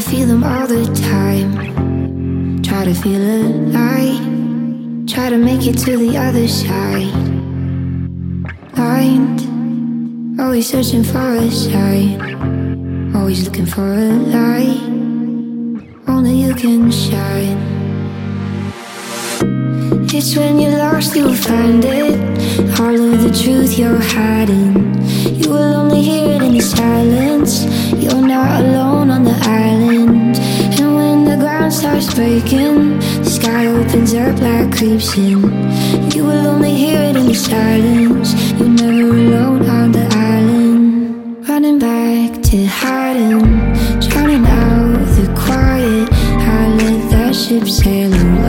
to feel them all the time. Try to feel alive. Try to make it to the other side. Blind, always searching for a sign. Always looking for a light. Only you can shine. It's when you're lost, you'll find it. All of the truth you're hiding. Starts breaking, the sky opens up like creeps in. You will only hear it in the silence. You're never alone on the island. Running back to hiding, drowning out the quiet. I let that ship sail away.